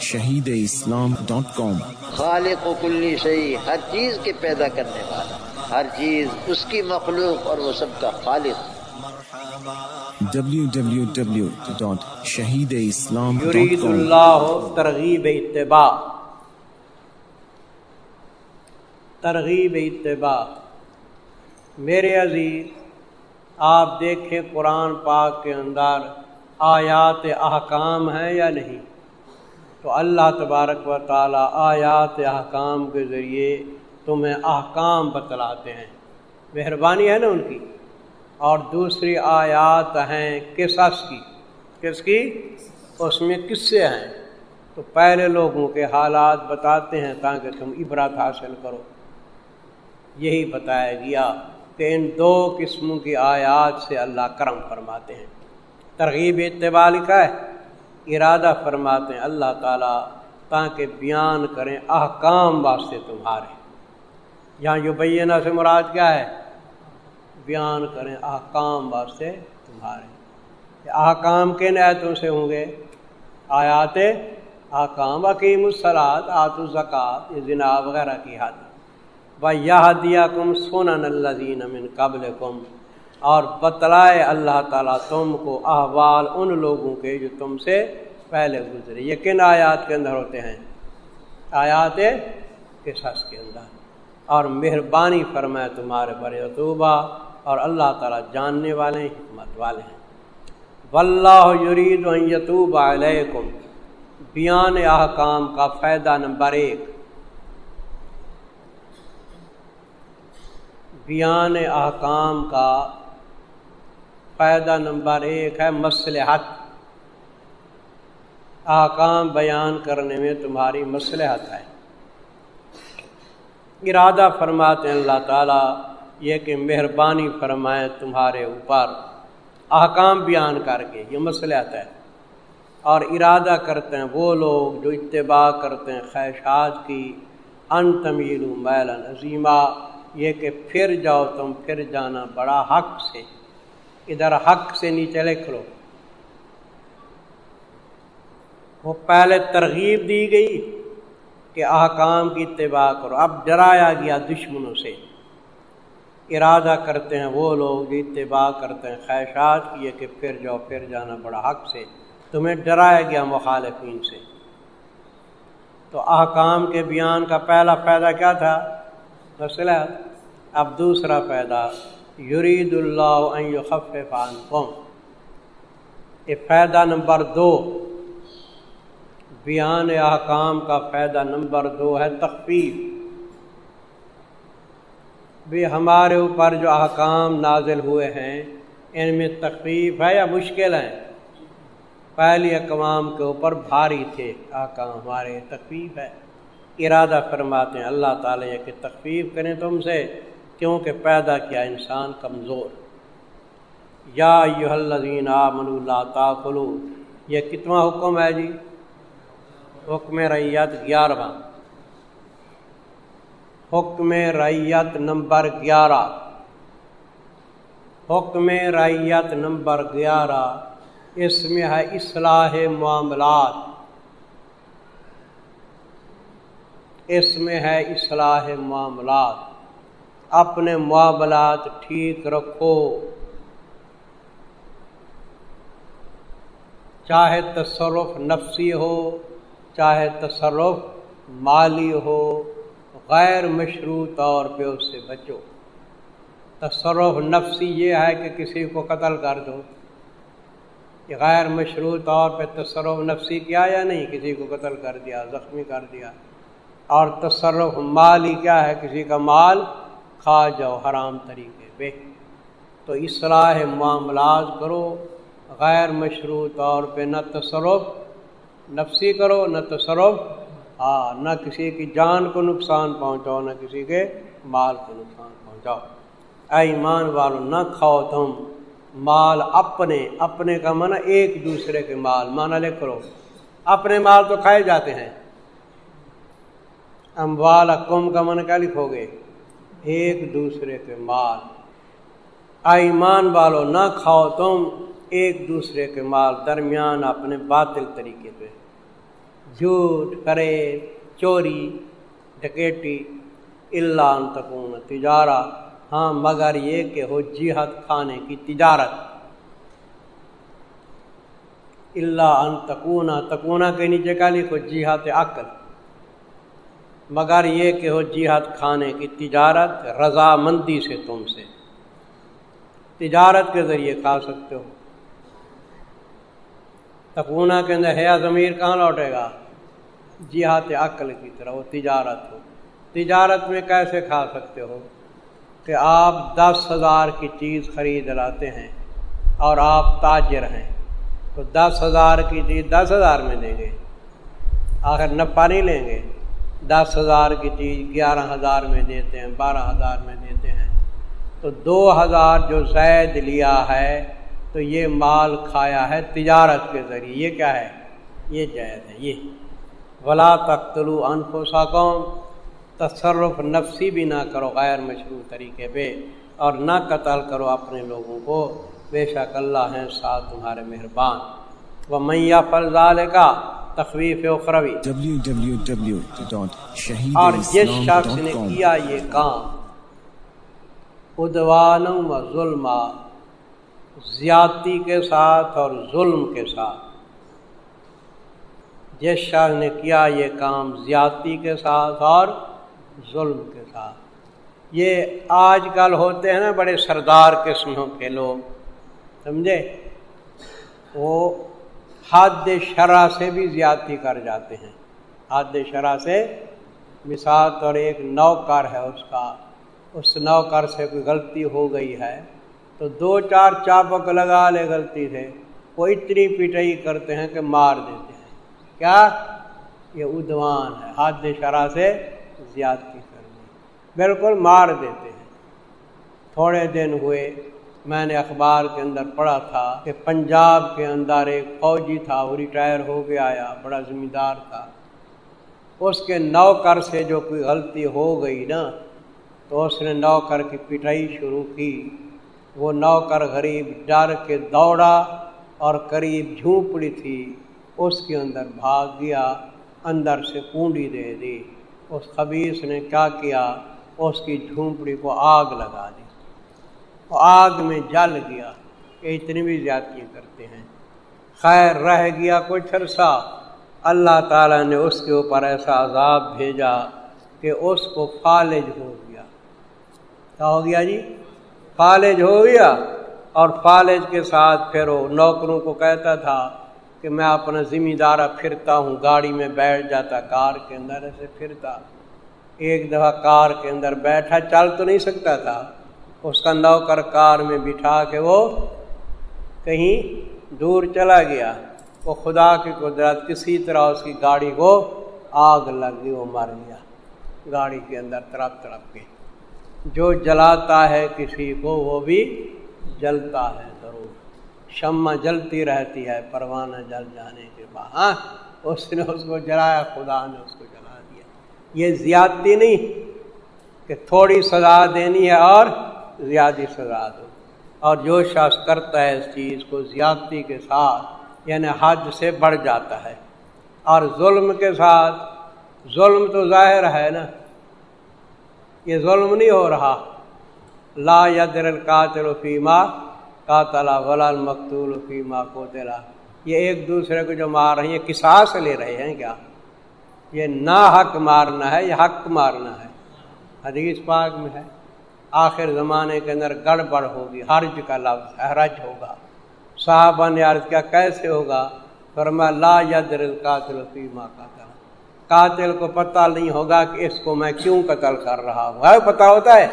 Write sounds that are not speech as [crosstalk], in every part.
شہید اسلام ڈاٹ کام خالق و کلی شہی ہر چیز کے پیدا کرنے والا ہر چیز اس کی مخلوق اور وہ سب کا خالق۔ ڈاٹ شہید اسلام یرید اللہ ترغیب اتباع۔ ترغیب اتباع۔ میرے عزیز آپ دیکھیں قرآن پاک کے اندر آیات احکام ہیں یا نہیں؟ تو اللہ تبارک و تعالیٰ آیات احکام کے ذریعے تمہیں احکام بتلاتے ہیں۔ مہربانی ہے نا ان کی۔ اور دوسری آیات ہیں قصص کی۔ کس کی؟ اس میں قصے ہیں۔ تو پہلے لوگوں کے حالات بتاتے ہیں تاکہ تم عبرت حاصل کرو۔ یہی بتایا گیا کہ ان دو قسموں کی آیات سے اللہ کرم فرماتے ہیں۔ ترغیب اتباع کا ہے۔ ارادہ فرماتے ہیں، اللہ تعالیٰ تاکہ بیان کریں احکام واسطے تمہارے۔ یہاں جو بینہ سے مراد کیا ہے؟ بیان کریں احکام واسطے تمہارے۔ احکام کن ایتوں سے ہوں گے؟ آیات احکام عقیم الصلاط آت الزکات، یہ ذنا وغیرہ کی حد۔ یہ دیا کم سونن اللہ من قبل کم اور بتلائے اللہ تعالیٰ تم کو احوال ان لوگوں کے جو تم سے پہلے گزرے۔ یہ کن آیات کے اندر ہوتے ہیں۔ آیات کے سس کے اندر؟ اور مہربانی فرمائے تمہارے بڑے رتوبہ اور اللہ تعالیٰ جاننے والے حکمت والے ہیں۔ واللہ یرید یتوب علیکم۔ بیان احکام کا فائدہ نمبر ایک۔ بیان احکام کا فائدہ نمبر ایک ہے مسلحت احکام بیان کرنے میں تمہاری مسلحت ہے۔ ارادہ فرماتے ہیں اللہ تعالیٰ، یہ کہ مہربانی فرمائے تمہارے اوپر احکام بیان کر کے، یہ مسلحت ہے۔ اور ارادہ کرتے ہیں وہ لوگ جو اتباع کرتے ہیں خواہشات کی ان تمیل میلن عظیمہ یہ کہ پھر جاؤ تم پھر جانا بڑا حق سے۔ ادھر حق سے نیچے لکھ لو۔ وہ پہلے ترغیب دی گئی کہ احکام کی اتباع کرو۔ اب ڈرایا گیا دشمنوں سے۔ ارادہ کرتے ہیں وہ لوگ جو اتباع کرتے ہیں۔ خواہشات کی کہ پھر جاؤ، پھر جانا بڑا حق سے۔ تمہیں ڈرایا گیا مخالفین سے۔ تو احکام کے بیان کا پہلا فائدہ کیا تھا؟ مسئلہ اب دوسرا فائدہ، یرید اللہ خفان قوم یہ فائدہ نمبر دو۔ بیان احکام کا فائدہ نمبر دو ہے تخفیف۔ بھی ہمارے اوپر جو احکام نازل ہوئے ہیں، ان میں تخفیف ہے یا مشکل ہیں پہلی اقوام کے اوپر بھاری تھے احکام، ہمارے تخفیف ہے۔ ارادہ فرماتے ہیں، اللہ تعالیٰ کہ تخفیف کریں تم سے، کیونکہ پیدا کیا انسان کمزور۔ یا یو الذین من اللہ تاخلو یہ کتنا حکم ہے جی؟ حکم ریت گیارہواں حکم ریت نمبر گیارہ۔ حکم ریت نمبر گیارہ۔ اس میں ہے اصلاح معاملات۔ اس میں ہے اصلاح معاملات۔ اپنے معاملات ٹھیک رکھو۔ چاہے تصرف نفسی ہو۔ چاہے تصرف مالی ہو، غیر مشروع طور پہ اس سے بچو۔ تصرف نفسی یہ ہے کہ کسی کو قتل کر دو۔ کہ غیر مشروع طور پہ تصرف نفسی کیا یا نہیں؟ کسی کو قتل کر دیا، زخمی کر دیا۔ اور تصرف مالی کیا ہے؟ کسی کا مال کھا جاؤ، حرام طریقے پہ۔ تو اصلاح معاملات کرو۔ غیر مشروع طور پہ نہ تصرف نفسی کرو، نہ تصرف ہاں نہ کسی کی جان کو نقصان پہنچاؤ، نہ کسی کے مال کو نقصان پہنچاؤ۔ اے ایمان والو، نہ کھاؤ تم مال اپنے اپنے کا من ایک دوسرے کے مال مانا لے کرو۔ اپنے مال تو کھائے جاتے ہیں۔ اموال قوم کا من کیا لکھو گے؟ ایک دوسرے کے مال۔ ایمان والو، نہ کھاؤ تم ایک دوسرے کے مال۔ درمیان اپنے باطل طریقے پہ۔ جھوٹ کرے چوری ڈکیٹی اللہ تکون تجارہ ہاں مگر یہ کہ ہو جہت کھانے کی تجارت۔ اللہ ان تکونا تکونا کے نیچے کا لکھو جہت عقل۔ مگر یہ کہ ہو جہت کھانے کی تجارت، رضامندی سے تم سے۔ تجارت کے ذریعے کھا سکتے ہو۔ تکونا کے اندر حیا ضمیر کہاں لوٹے گا؟ جہات عقل کی طرح، وہ تجارت ہو۔ تجارت میں کیسے کھا سکتے ہو؟ کہ آپ دس ہزار کی چیز خرید لاتے ہیں اور آپ تاجر ہیں، تو دس ہزار کی چیز دس ہزار میں دیں گے آخر نفع نہیں لیں گے۔ دس ہزار کی چیز گیارہ ہزار میں دیتے ہیں، بارہ ہزار میں دیتے ہیں۔ تو دو ہزار جو زید لیا ہے، تو یہ مال کھایا ہے تجارت کے ذریعے۔ یہ کیا ہے؟ یہ جائز ہے، یہ۔ ولا تختلو انفوسا تصرف نفسی بھی نہ کرو، غیر مشروع طریقے پہ، اور نہ قتل کرو اپنے لوگوں کو۔ بے شک اللہ ہیں، ساتھ تمہارے مہربان۔ وہ میاں فضال کا تخویف اخروی۔ اور جس شخص نے کیا یہ کام ادوان و ظلم زیادتی کے ساتھ اور ظلم کے ساتھ۔ جس شخص نے کیا یہ کام زیادتی کے ساتھ اور ظلم کے ساتھ۔ یہ آج کل ہوتے ہیں نا بڑے سردار قسموں کے لوگ، سمجھے؟ وہ حد شرح سے بھی زیادتی کر جاتے ہیں۔ حد شرح سے مثال طور ایک نوکر ہے اس کا، اس نوکر سے کوئی غلطی ہو گئی ہے تو دو چار چاپک لگا لے غلطی سے، وہ اتنی پٹائی کرتے ہیں کہ مار دیتے کیا؟ یہ ادوان ہے۔ حد شرح سے زیادتی کرنی بالکل مار دیتے ہیں۔ تھوڑے دن ہوئے، میں نے اخبار کے اندر پڑھا تھا کہ پنجاب کے اندر ایک فوجی تھا، وہ ریٹائر ہو کے آیا، بڑا ذمہ دار تھا۔ اس کے نوکر سے جو کوئی غلطی ہو گئی نا، تو اس نے نوکر کی پٹائی شروع کی۔ وہ نوکر غریب ڈر کے دوڑا اور قریب جھونپڑی تھی۔ اس کے اندر بھاگ گیا، اندر سے کنڈی دے دی۔ اس خبیص نے کیا کیا؟ اس کی جھونپڑی کو آگ لگا دی۔ وہ آگ میں جل گیا۔ کہ اتنی بھی زیادتیاں کرتے ہیں۔ خیر، رہ گیا کچھ عرصہ اللہ تعالیٰ نے اس کے اوپر ایسا عذاب بھیجا کہ اس کو فالج ہو گیا۔ کیا ہو گیا جی؟ فالج ہو گیا۔ اور فالج کے ساتھ پھر وہ نوکروں کو کہتا تھا کہ میں اپنا ذمہ دارہ پھرتا ہوں، گاڑی میں بیٹھ جاتا، کار کے اندر ایسے پھرتا۔ ایک دفعہ کار کے اندر بیٹھا، چل تو نہیں سکتا تھا۔ اس کا نوکر کار میں بٹھا کے وہ کہیں دور چلا گیا۔ وہ خدا کی قدرت کسی طرح اس کی گاڑی کو آگ لگ گئی، وہ مر گیا۔ گاڑی کے اندر تڑپ تڑپ کے۔ جو جلاتا ہے کسی کو، وہ بھی جلتا ہے۔ شمع جلتی رہتی ہے پروانہ جل جانے کے بعد۔ ہاں اس نے اس کو جلایا، خدا نے اس کو جلا دیا۔ یہ زیادتی نہیں کہ تھوڑی سزا دینی ہے اور زیادہ سزا دو۔ اور جو شخص کرتا ہے اس چیز کو زیادتی کے ساتھ یعنی حج سے بڑھ جاتا ہے۔ اور ظلم کے ساتھ، ظلم تو ظاہر ہے نا۔ یہ ظلم نہیں ہو رہا۔ لا یدر القاتل فیما قاتلا ولا المقتول فیما کوتلا یہ ایک دوسرے کو جو مار رہے ہیں، یہ کساس لے رہے ہیں کیا؟ یہ نا حق مارنا ہے، یہ حق مارنا ہے۔ حدیث پاک میں ہے، آخر زمانے کے اندر گڑبڑ ہوگی، حرج کا لفظ حرج ہوگا۔ صاحبہ نے عرض کیا، کیسے ہوگا؟ فرما لا یدر القاتل فیما قاتل۔ قاتل کو پتہ نہیں ہوگا کہ اس کو میں کیوں قتل کر رہا ہوں۔ ہے، پتہ ہوتا ہے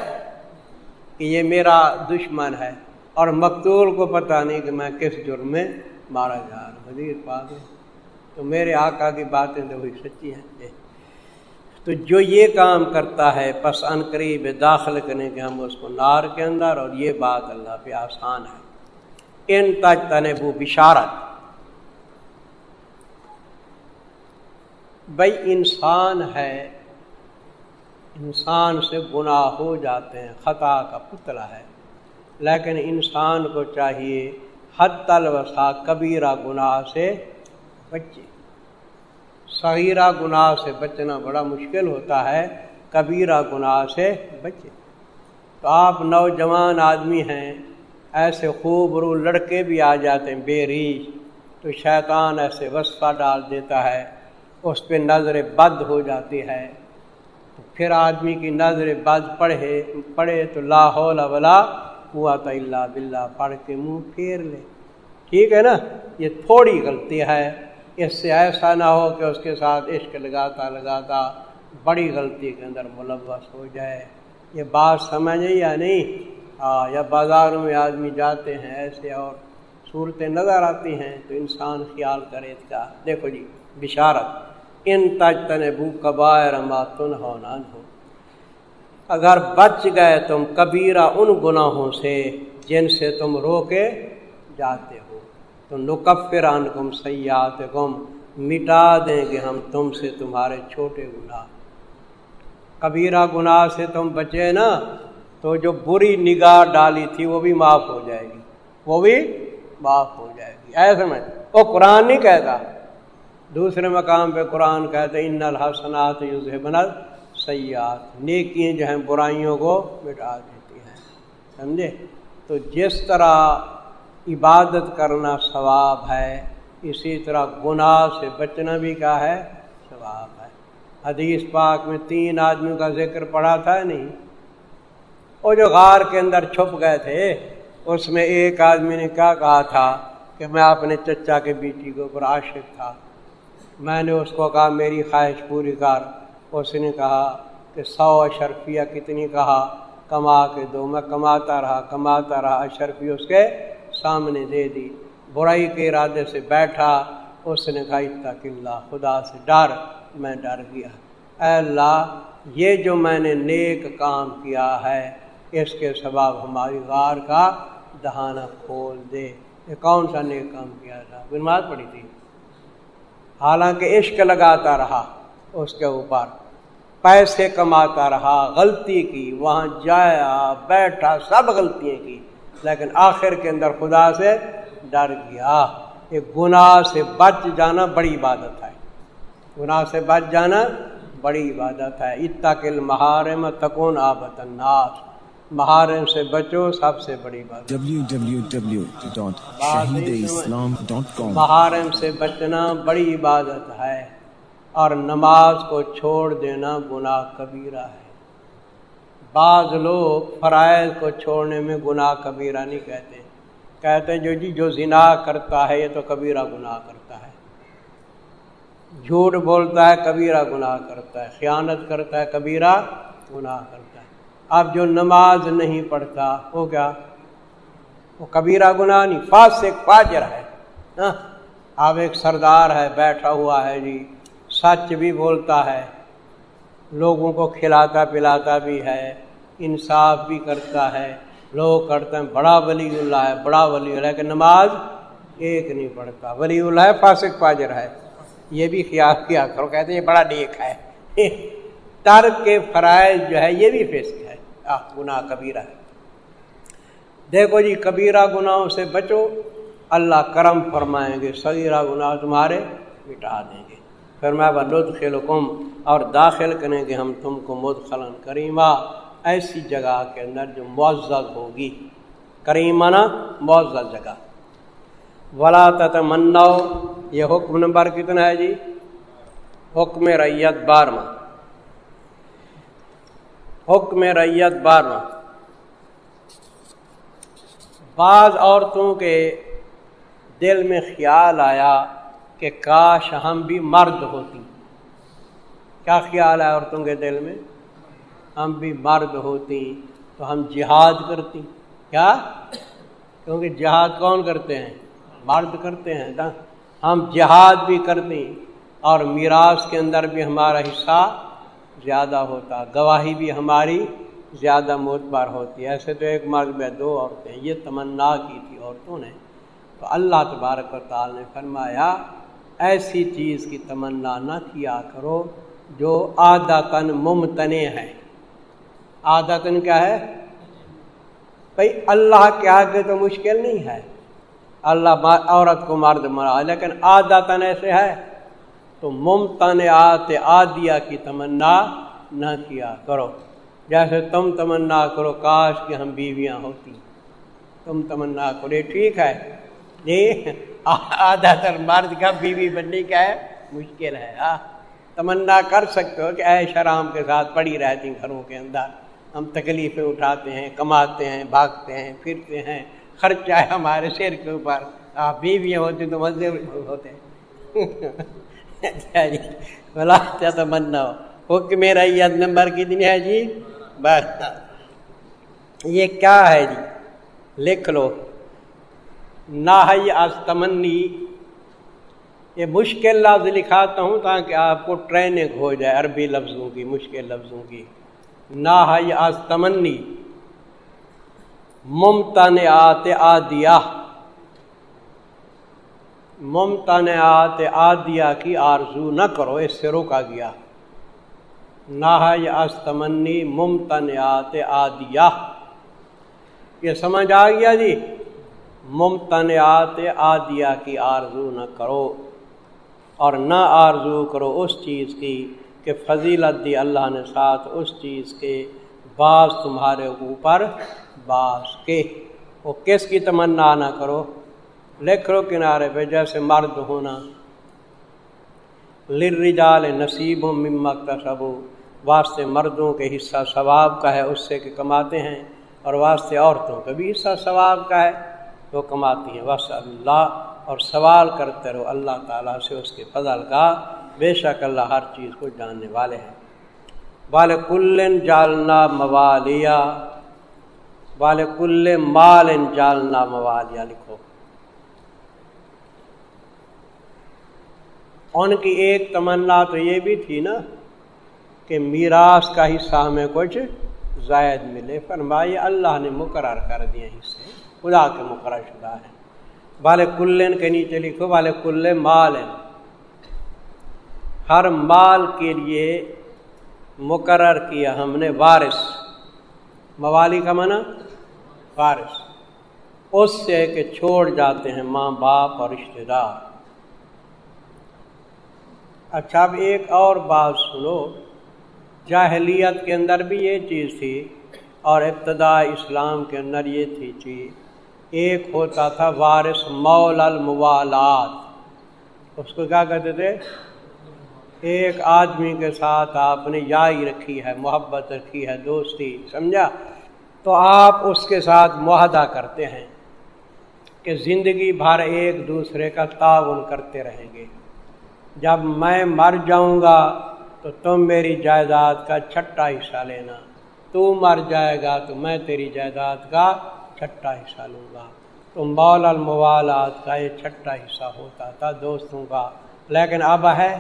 کہ یہ میرا دشمن ہے۔ اور مقتول کو پتہ نہیں کہ میں کس جرم میں مارا جا رہا ہوں۔ حدیث تو میرے آقا کی باتیں تو وہی سچی ہیں۔ تو جو یہ کام کرتا ہے، پس ان قریب داخل کرنے کے ہم اس کو نار کے اندر، اور یہ بات اللہ پہ آسان ہے۔ ان تج تنبو بشارت۔ بھائی انسان ہے، انسان سے گناہ ہو جاتے ہیں، خطا کا پتلا ہے۔ لیکن انسان کو چاہیے حد تلوسا کبیرہ گناہ سے بچے۔ صغیرہ گناہ سے بچنا بڑا مشکل ہوتا ہے، کبیرہ گناہ سے بچے۔ تو آپ نوجوان آدمی ہیں، ایسے خوب رو لڑکے بھی آ جاتے ہیں، بے ریش۔ تو شیطان ایسے وصفہ ڈال دیتا ہے، اس پہ نظر بد ہو جاتی ہے۔ پھر آدمی کی نظر بد پڑھے پڑھے تو لاہور ولا ہوا تو اللہ بلّہ پڑھ کے منہ پھیر لے ٹھیک ہے نا یہ تھوڑی غلطی ہے اس سے ایسا نہ ہو کہ اس کے ساتھ عشق لگاتا لگاتا بڑی غلطی کے اندر ملوث ہو جائے یہ بات سمجھے یا نہیں ہاں یا بازاروں میں آدمی جاتے ہیں ایسے اور صورتیں نظر آتی ہیں تو انسان خیال کرے اس کا دیکھو جی بشارت ان تج تن بو کبائر تن ہو نہ ہو اگر بچ گئے تم کبیرہ ان گناہوں سے جن سے تم روکے جاتے ہو۔ تو نقفران گم سیات گم مٹا دیں گے ہم تم سے تمہارے چھوٹے گناہ۔ کبیرہ گناہ سے تم بچے نا، تو جو بری نگاہ ڈالی تھی وہ بھی معاف ہو جائے گی۔ وہ بھی معاف ہو جائے گی۔ ایسے میں وہ قرآن نہیں کہتا۔ دوسرے مقام پہ قرآن کہتے ان الحسنات بنل سیاحت نیکیاں جو ہیں برائیوں کو مٹا دیتی ہیں، سمجھے؟ تو جس طرح عبادت کرنا ثواب ہے، اسی طرح گناہ سے بچنا بھی کیا ہے؟ ثواب ہے۔ حدیث پاک میں تین آدمیوں کا ذکر پڑا تھا نہیں؟ وہ جو غار کے اندر چھپ گئے تھے، اس میں ایک آدمی نے کیا کہا تھا کہ میں اپنے چچا کے بیٹی کے اوپر عاشق تھا۔ میں نے اس کو کہا، میری خواہش پوری کر۔ اس نے کہا کہ سو اشرفیہ کتنی کہا، کما کے دو۔ میں کماتا رہا کماتا رہا۔ اشرفی اس کے سامنے دے دی۔ برائی کے ارادے سے بیٹھا۔ اس نے کہا اتنا اللہ، خدا سے ڈر۔ میں ڈر گیا۔ اے اللہ، یہ جو میں نے نیک کام کیا ہے، اس کے سبب ہماری غار کا دہانہ کھول دے۔ یہ کون سا نیک کام کیا تھا؟ بنواد پڑی تھی۔ حالانکہ عشق لگاتا رہا۔ اس کے اوپر۔ پیسے کماتا رہا غلطی کی وہاں جایا بیٹھا سب غلطیاں کی۔ لیکن آخر کے اندر خدا سے ڈر گیا۔ یہ گناہ سے بچ جانا بڑی عبادت ہے۔ گناہ سے بچ جانا بڑی عبادت ہے۔ اتقل محارم تکون آبت الناس۔ محارم سے بچو سب سے بڑی بات محارم سے بچنا بڑی عبادت ہے۔ اور نماز کو چھوڑ دینا گناہ کبیرہ ہے۔ بعض لوگ فرائض کو چھوڑنے میں گناہ کبیرہ نہیں کہتے۔ کہتے جو جی جو زنا کرتا ہے، یہ تو کبیرہ گناہ کرتا ہے۔ جھوٹ بولتا ہے، کبیرہ گناہ کرتا ہے۔ خیانت کرتا ہے، کبیرہ گناہ کرتا ہے۔ اب جو نماز نہیں پڑھتا، وہ کیا؟ وہ کبیرہ گناہ نہیں، فاسق، فاجر ہے۔ ہاں؟ اب ایک سردار ہے، بیٹھا ہوا ہے جی۔ سچ بھی بولتا ہے۔ لوگوں کو کھلاتا پلاتا بھی ہے۔ انصاف بھی کرتا ہے۔ لوگ کرتے ہیں، بڑا ولی اللہ ہے، بڑا ولی اللہ ہے۔ کہ نماز ایک نہیں پڑھتا۔ ولی اللہ ہے، فاسق فاجر ہے۔ یہ بھی خیال کیا کرو، کہتے ہیں یہ بڑا نیک ہے۔ [laughs] ترک کے فرائض جو ہے، یہ بھی فیصلہ گناہ کبیرہ ہے۔ دیکھو جی کبیرہ گناہوں سے بچو۔ اللہ کرم فرمائیں گے صغیرہ گناہ تمہارے مٹا دیں گے۔ پھر میں لطف خلکم اور داخل کریں گے ہم تم کو مدخلن کریمہ۔ ایسی جگہ کے اندر جو معزز ہوگی۔ کریمہ نا معزز جگہ۔ ولا تمنا یہ حکم نمبر کتنا ہے جی؟ حکم ریت بارہواں۔ حکم ریت بارہ بعض عورتوں کے دل میں خیال آیا کہ کاش ہم بھی مرد ہوتی۔ کیا خیال ہے عورتوں کے دل میں؟ ہم بھی مرد ہوتی تو ہم جہاد کرتی۔ کیا؟ کیونکہ جہاد کون کرتے ہیں؟ مرد کرتے ہیں۔ نا ہم جہاد بھی کرتی اور میراث کے اندر بھی ہمارا حصہ زیادہ ہوتا۔ گواہی بھی ہماری زیادہ معتبار ہوتی۔ ہے ایسے تو ایک مرد میں دو عورتیں یہ تمنا کی تھی عورتوں نے۔ تو اللہ تبارک و تعالی نے فرمایا ایسی چیز کی تمنا نہ کیا کرو جو آدھا تن ممتنے ہے۔ آدھا تن کیا ہے؟ بھائی اللہ کے آگے تو مشکل نہیں ہے۔ اللہ عورت کو مرد مرا، لیکن آدھا تن ایسے ہے۔ تو ممتن آت آدیا کی تمنا نہ کیا کرو۔ جیسے تم تمنا کرو، کاش کہ ہم بیویاں ہوتی۔ تم تمنا کرو، یہ ٹھیک ہے۔ جی آدھا تر مرد کا بیوی بننے کا ہے، مشکل ہے ہاں تمنا کر سکتے ہو کہ اے شرام کے ساتھ پڑی رہتی گھروں کے اندر۔ ہم تکلیفیں اٹھاتے ہیں، کماتے ہیں، بھاگتے ہیں، پھرتے ہیں۔ خرچہ ہے ہمارے سر کے اوپر۔ آپ بیویاں ہوتی تو مزے ہوتے۔ اچھا [laughs] بلا تمنا۔ ہو کہ میرا نمبر کتنی ہے جی؟ بس یہ کیا ہے جی؟ لکھ لو۔ نہ تمنی۔ یہ مشکل لفظ لکھاتا ہوں تاکہ آپ کو ٹریننگ ہو جائے، عربی لفظوں کی، مشکل لفظوں کی۔ نہ آج تمنی۔ ممتن آت آدیا ممتن آت آدیا کی آرزو نہ کرو، اس سے روکا گیا۔ نہ آج تمنی ممتن آت آدیا یہ سمجھ آ گیا جی؟ ممتن آت آدیا کی آرزو نہ کرو اور نہ آرزو کرو اس چیز کی کہ فضیلت دی اللہ نے ساتھ اس چیز کے بعض تمہارے اوپر بعض کے۔ وہ کس کی تمنا نہ کرو؟ لکھ لو کنارے پہ جیسے مرد ہونا۔ لرجال نصیب و ممک تصب واسطے مردوں کے حصہ ثواب کا ہے، اس سے کہ کماتے ہیں اور واسطے عورتوں کا بھی حصہ ثواب کا ہے۔ وہ کماتی ہیں بس اللہ اور سوال کرتے رہو۔ اللہ تعالیٰ سے اس کے فضل کا۔ بے شک اللہ ہر چیز کو جاننے والے ہیں۔ بال کل جالنا موالیا بال کل مال جالنا موالیا لکھو۔ ان کی ایک تمنا تو یہ بھی تھی نا کہ میراث کا حصہ ہمیں کچھ زائد ملے۔ فرمائی اللہ نے مقرر کر دیا حصے۔ خدا کے مقرر شدہ ہیں بال کلن کے نیچے لکھو بال کل مال ہر مال کے لیے مقرر کیا ہم نے وارث۔ موالی کا منع وارث۔ اس سے کہ چھوڑ جاتے ہیں ماں باپ اور رشتے دار۔ اچھا اب ایک اور بات سنو۔ جاہلیت کے اندر بھی یہ چیز تھی اور ابتدا اسلام کے اندر یہ تھی چیز۔ ایک ہوتا تھا وارث مول الموالات۔ اس کو کیا کہتے تھے؟ ایک آدمی کے ساتھ آپ نے یائی رکھی ہے، محبت رکھی ہے، دوستی، سمجھا؟ تو آپ اس کے ساتھ معاہدہ کرتے ہیں کہ زندگی بھر ایک دوسرے کا تعاون کرتے رہیں گے۔ جب میں مر جاؤں گا تو تم میری جائیداد کا چھٹا حصہ لینا۔ تو مر جائے گا تو میں تیری جائیداد کا چھٹا حصہ لوں گا۔ تو مول الموالات کا یہ چھٹا حصہ ہوتا تھا دوستوں کا۔ لیکن اب ہے،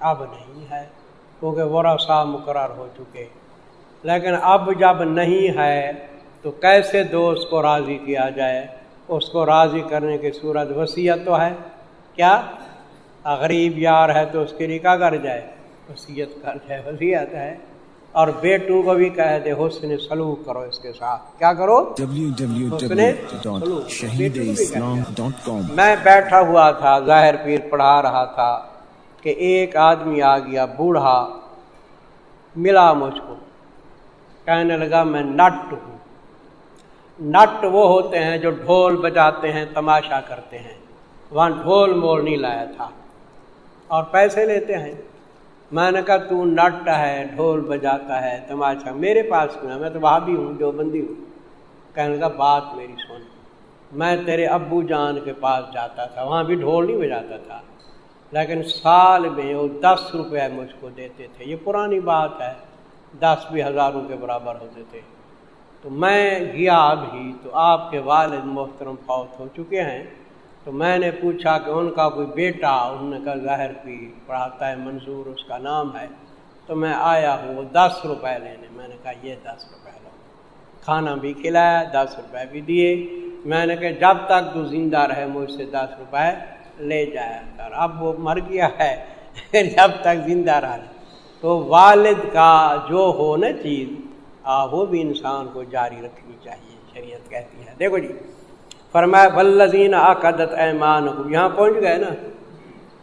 اب نہیں ہے، کیونکہ ورثہ مقرر ہو چکے۔ لیکن اب جب نہیں ہے، تو کیسے دوست کو راضی کیا جائے؟ اس کو راضی کرنے کی صورت وصیت تو ہے۔ کیا؟ غریب یار ہے تو اس کے لیے کیا کر جائے۔ وصیت کر جائے وصیت ہے۔ اور بیٹوں کو بھی کہہ دے حسن سلوک کرو اس کے ساتھ۔ کیا کرو؟ میں بیٹھا ہوا تھا ظاہر پیر پڑھا رہا تھا کہ ایک آدمی آ گیا بوڑھا ملا مجھ کو۔ کہنے لگا میں نٹ ہوں۔ نٹ وہ ہوتے ہیں جو ڈھول بجاتے ہیں تماشا کرتے ہیں۔ وہاں ڈھول مول نہیں لایا تھا۔ اور پیسے لیتے ہیں۔ میں نے کہا تو نٹ ہے، ڈھول بجاتا ہے، تماشا۔ میرے پاس کیوں میں تو وہاں بھی ہوں جو بندی ہوں۔ کہنے کا بات میری سن۔ میں تیرے ابو جان کے پاس جاتا تھا، وہاں بھی ڈھول نہیں بجاتا تھا۔ لیکن سال میں وہ دس روپے مجھ کو دیتے تھے۔ یہ پرانی بات ہے، دس بھی ہزاروں کے برابر ہوتے تھے۔ تو میں گیا ابھی، تو آپ کے والد محترم فوت ہو چکے ہیں۔ تو میں نے پوچھا کہ ان کا کوئی بیٹا انہوں نے کہا ظاہر کی پڑھاتا ہے منظور، اس کا نام ہے۔ تو میں آیا ہوں، وہ دس روپے لینے۔ میں نے کہا یہ دس روپے لو۔ کھانا بھی کھلایا، دس روپے بھی دیے۔ میں نے کہا جب تک تو زندہ رہے، مجھ سے دس روپے لے جایا کر۔ اب وہ مر گیا ہے، جب تک زندہ رہا۔ تو والد کا جو ہو نا چیز، آ، وہ بھی انسان کو جاری رکھنی چاہیے، شریعت کہتی ہے۔ دیکھو جی۔ فرمایا بلزین عقدت ایمان یہاں پہنچ گئے نا۔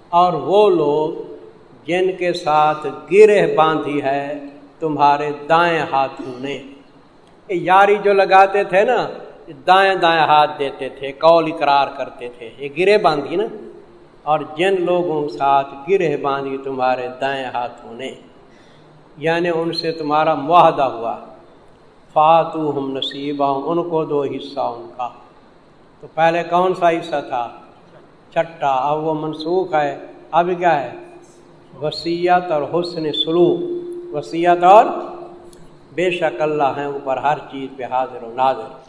اور وہ لوگ جن کے ساتھ گرہ باندھی ہے، تمہارے دائیں ہاتھوں نے۔ یاری جو لگاتے تھے نا دائیں دائیں ہاتھ دیتے تھے کول اقرار کرتے تھے۔ یہ گرے باندھی نا۔ اور جن لوگوں کے ساتھ گرہ باندھی، تمہارے دائیں ہاتھوں نے۔ یعنی ان سے تمہارا معاہدہ ہوا۔ فاتو ہم نصیبہ ان کو دو حصہ ان کا۔ تو پہلے کون سا حصہ تھا؟ چھٹا اب وہ منسوخ ہے۔ اب کیا ہے؟ وسیعت اور حسن سلوک۔ وسیعت اور بے شک اللہ ہیں، اوپر ہر چیز پہ حاضر و ناظر۔